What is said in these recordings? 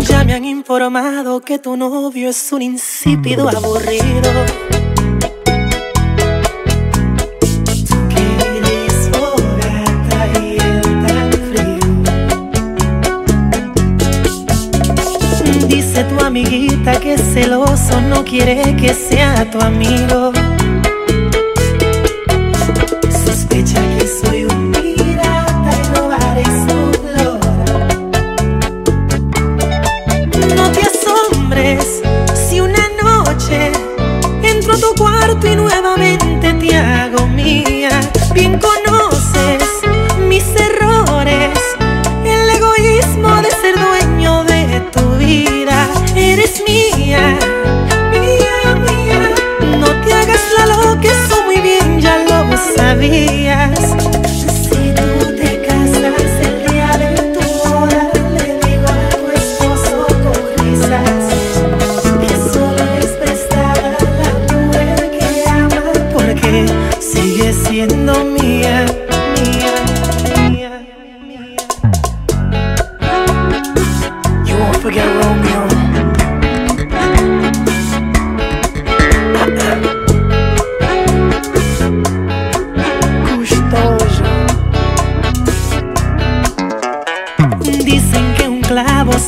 Ya me han informado que tu novio es un insípido aburrido. Dice tu amiguita que celoso no quiere que sea tu amigo.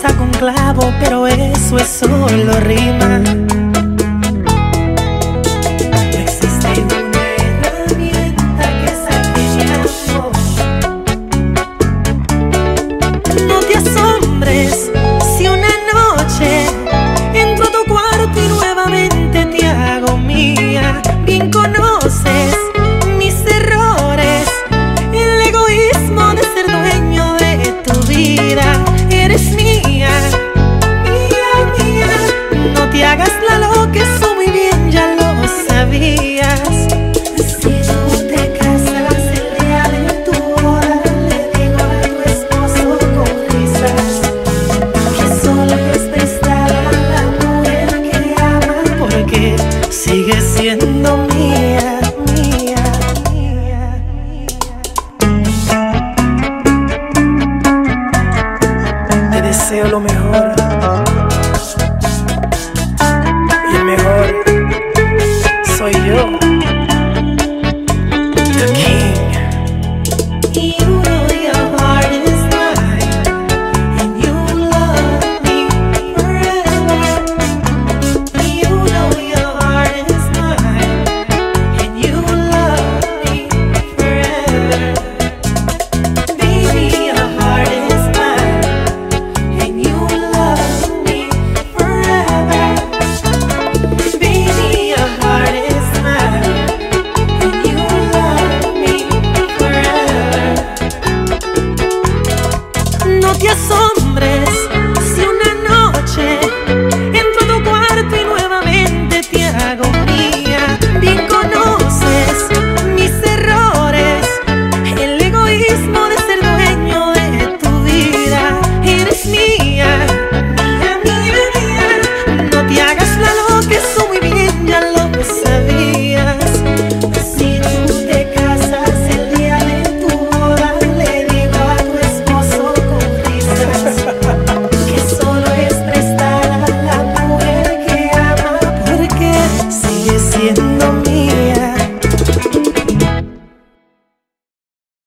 saco un clavo, pero eso es solo rima. siendo mía, mía, mía, mía. Te deseo lo mejor. Y el mejor soy yo. The King.